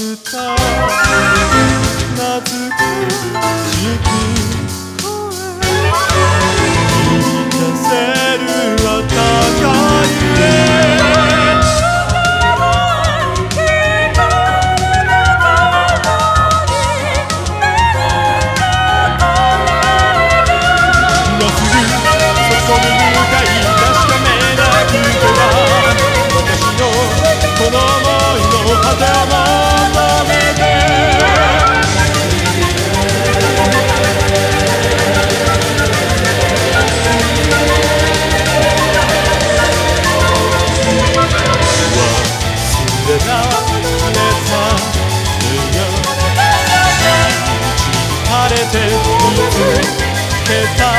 ずっとうなずく地球声響けた